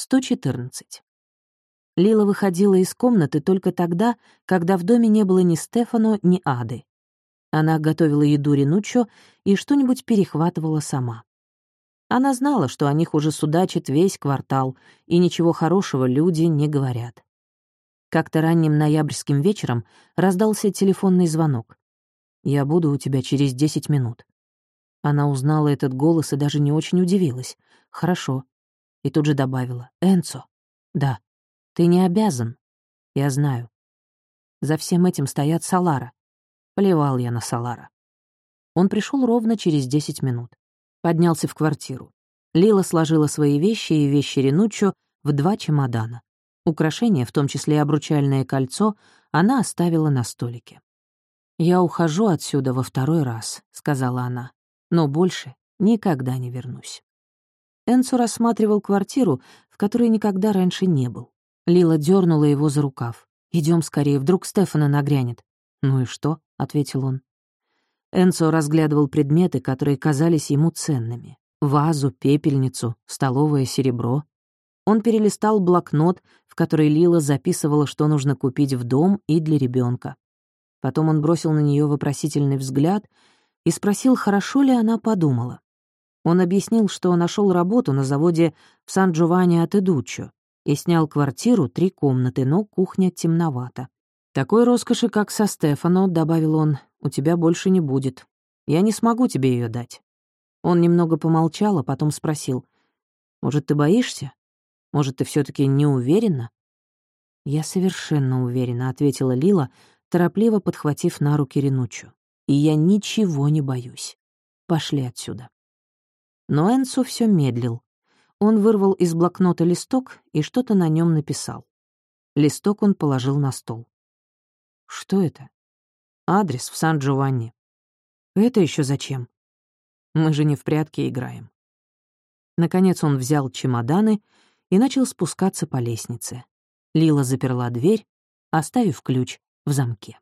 114. Лила выходила из комнаты только тогда, когда в доме не было ни Стефано, ни Ады. Она готовила еду Ренуччо и что-нибудь перехватывала сама. Она знала, что о них уже судачит весь квартал, и ничего хорошего люди не говорят. Как-то ранним ноябрьским вечером раздался телефонный звонок. «Я буду у тебя через десять минут». Она узнала этот голос и даже не очень удивилась. «Хорошо, и тут же добавила. «Энцо». «Да». «Ты не обязан». «Я знаю». За всем этим стоят Салара. Плевал я на Салара. Он пришел ровно через десять минут. Поднялся в квартиру. Лила сложила свои вещи и вещи Ренуччо в два чемодана. Украшения, в том числе обручальное кольцо, она оставила на столике. «Я ухожу отсюда во второй раз», — сказала она, «но больше никогда не вернусь». Энцо рассматривал квартиру, в которой никогда раньше не был. Лила дернула его за рукав. Идем скорее, вдруг Стефана нагрянет». «Ну и что?» — ответил он. Энцо разглядывал предметы, которые казались ему ценными. Вазу, пепельницу, столовое серебро. Он перелистал блокнот, в который Лила записывала, что нужно купить в дом и для ребенка. Потом он бросил на нее вопросительный взгляд и спросил, хорошо ли она подумала. Он объяснил, что нашел работу на заводе в Сан-Джованни от Эдуччо и снял квартиру, три комнаты, но кухня темновата. «Такой роскоши, как со Стефано», — добавил он, — «у тебя больше не будет. Я не смогу тебе ее дать». Он немного помолчал, а потом спросил, «Может, ты боишься? Может, ты все таки не уверена?» «Я совершенно уверена», — ответила Лила, торопливо подхватив на руки Ренучу. «И я ничего не боюсь. Пошли отсюда». Но Энсо все медлил. Он вырвал из блокнота листок и что-то на нем написал. Листок он положил на стол. «Что это?» «Адрес в Сан-Джованни». «Это еще зачем?» «Мы же не в прятки играем». Наконец он взял чемоданы и начал спускаться по лестнице. Лила заперла дверь, оставив ключ в замке.